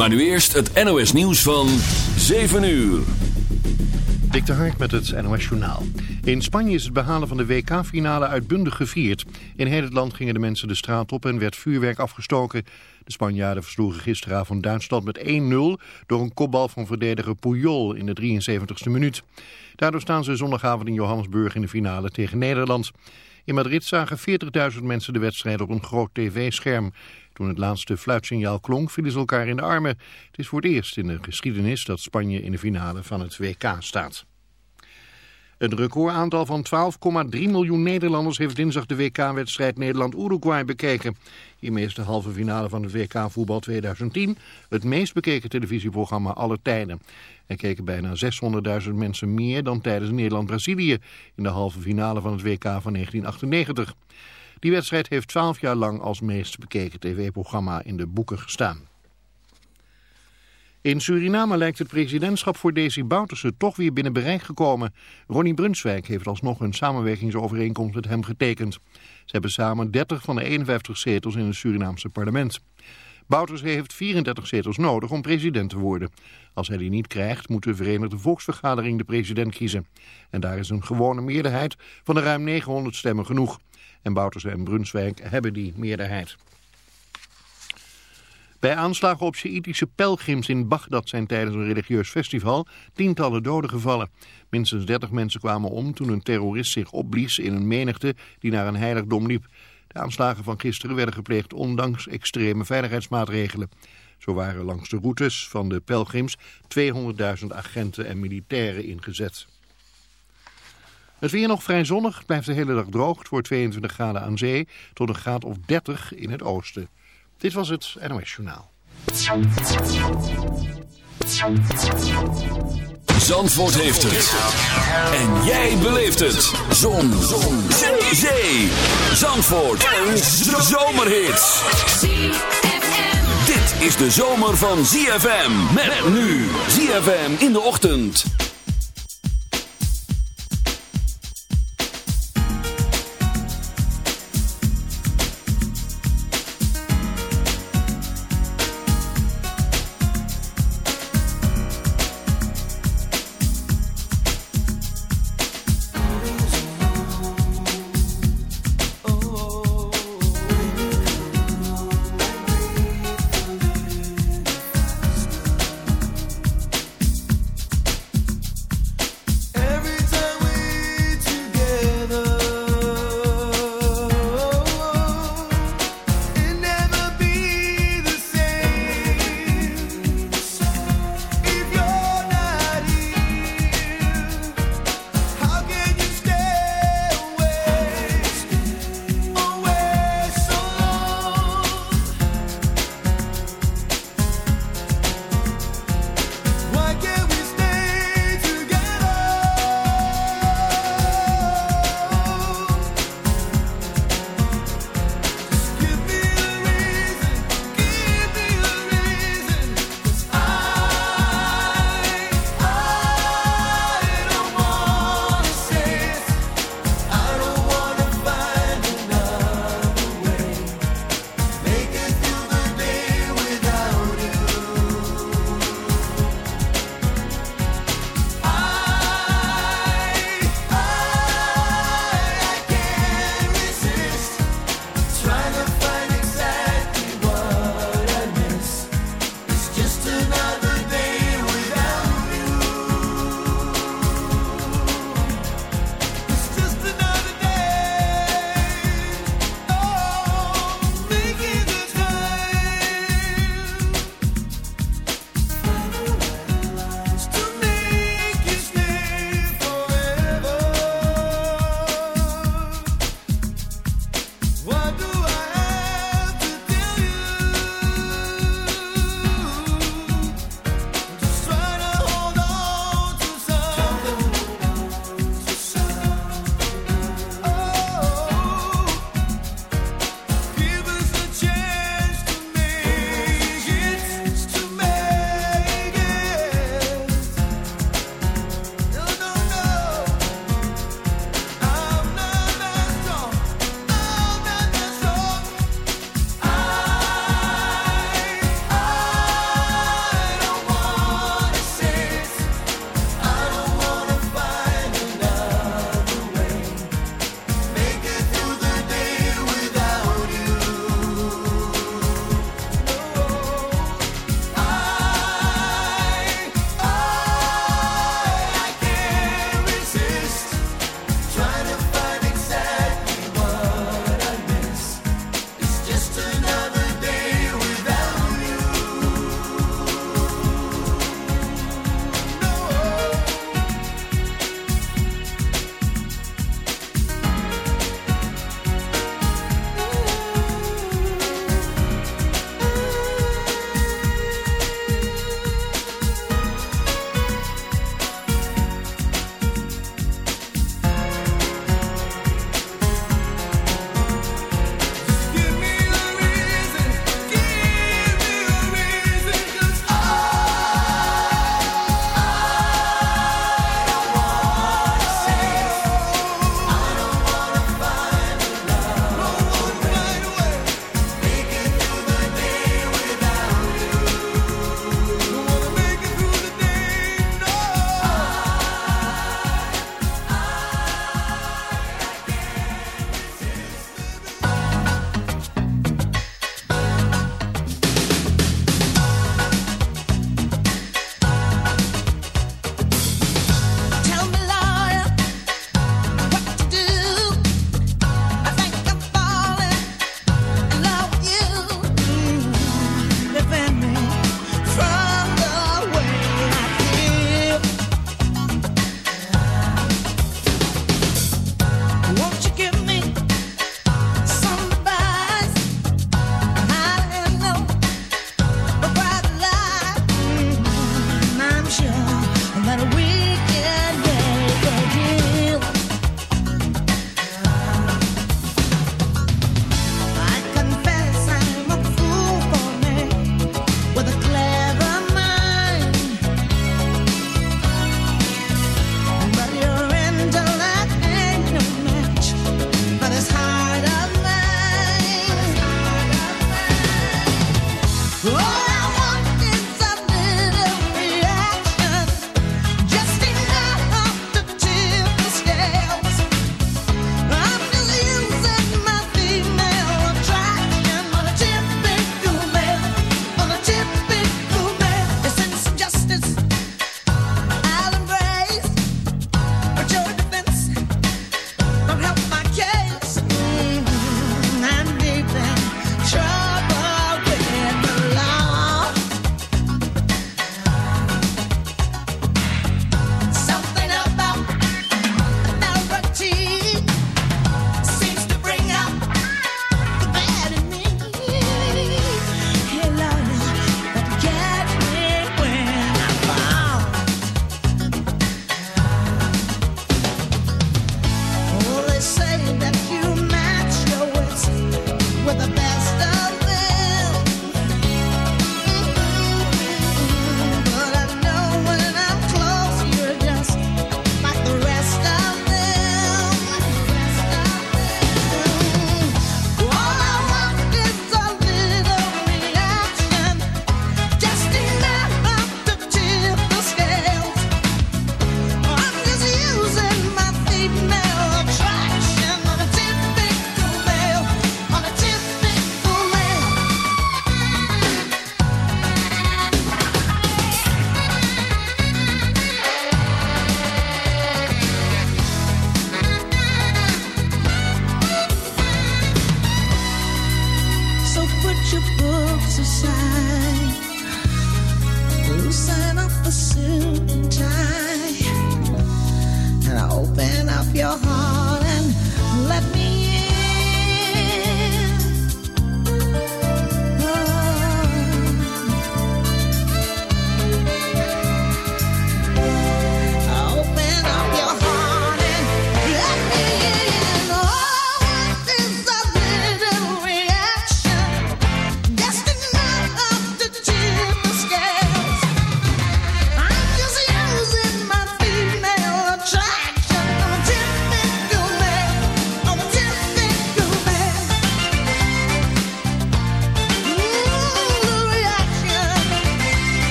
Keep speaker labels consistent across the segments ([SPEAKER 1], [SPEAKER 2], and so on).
[SPEAKER 1] Maar nu eerst het NOS nieuws van 7 uur.
[SPEAKER 2] Dik de Hark met het NOS Journaal. In Spanje is het behalen van de WK-finale uitbundig gevierd. In heel het land gingen de mensen de straat op en werd vuurwerk afgestoken. De Spanjaarden versloegen gisteravond Duitsland met 1-0 door een kopbal van verdediger Puyol in de 73ste minuut. Daardoor staan ze zondagavond in Johannesburg in de finale tegen Nederland. In Madrid zagen 40.000 mensen de wedstrijd op een groot tv-scherm. Toen het laatste fluitsignaal klonk, vielen ze elkaar in de armen. Het is voor het eerst in de geschiedenis dat Spanje in de finale van het WK staat. Een recordaantal van 12,3 miljoen Nederlanders heeft dinsdag de WK-wedstrijd Nederland-Uruguay bekeken. Hiermee is de halve finale van het WK voetbal 2010 het meest bekeken televisieprogramma aller tijden. Er keken bijna 600.000 mensen meer dan tijdens Nederland-Brazilië in de halve finale van het WK van 1998. Die wedstrijd heeft 12 jaar lang als meest bekeken tv-programma in de boeken gestaan. In Suriname lijkt het presidentschap voor Desi Bouterse toch weer binnen bereik gekomen. Ronnie Brunswijk heeft alsnog een samenwerkingsovereenkomst met hem getekend. Ze hebben samen 30 van de 51 zetels in het Surinaamse parlement. Bouterse heeft 34 zetels nodig om president te worden. Als hij die niet krijgt, moet de Verenigde Volksvergadering de president kiezen. En daar is een gewone meerderheid van de ruim 900 stemmen genoeg. En Bouterse en Brunswijk hebben die meerderheid. Bij aanslagen op Sjaïtische pelgrims in Bagdad zijn tijdens een religieus festival tientallen doden gevallen. Minstens 30 mensen kwamen om toen een terrorist zich opblies in een menigte die naar een heiligdom liep. De aanslagen van gisteren werden gepleegd ondanks extreme veiligheidsmaatregelen. Zo waren langs de routes van de pelgrims 200.000 agenten en militairen ingezet. Het weer nog vrij zonnig, blijft de hele dag droog. Het wordt 22 graden aan zee tot een graad of 30 in het oosten. Dit was het NOS Journaal.
[SPEAKER 1] Zandvoort heeft het. En jij beleeft het. Zon. Zon. Zee. Zee. Zandvoort. Een zomerhit. Dit is de zomer van ZFM. Met nu. ZFM in de ochtend.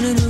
[SPEAKER 3] turning around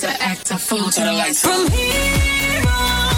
[SPEAKER 4] to act a fool to the lights. From here on.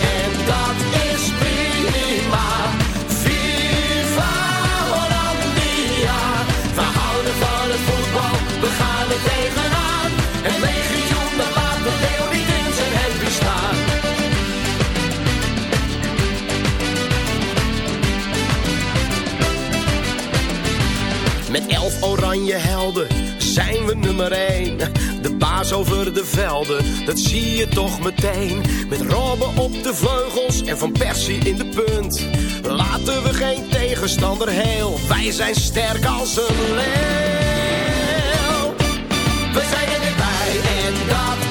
[SPEAKER 5] oranje helden zijn we nummer 1. De baas over de velden, dat zie je toch meteen. Met Robben op de vleugels en Van Persie in de punt. Laten we geen tegenstander heel, wij zijn sterk als een leeuw. We zijn erbij en dat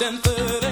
[SPEAKER 6] than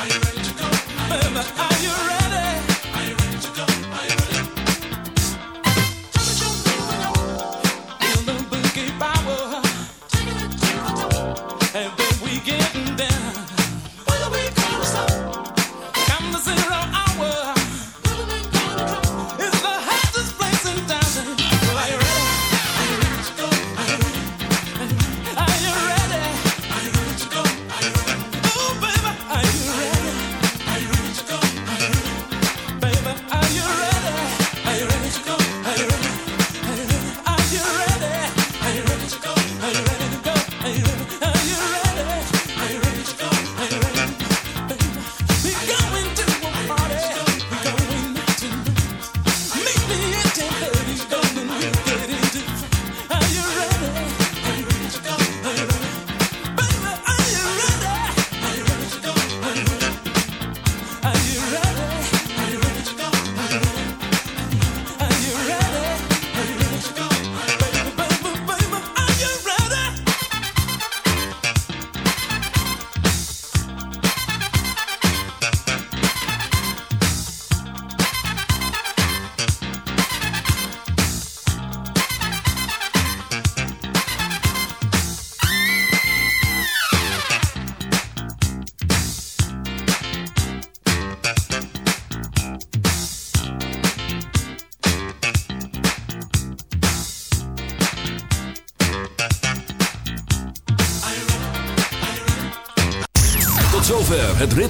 [SPEAKER 6] Are you ready to go?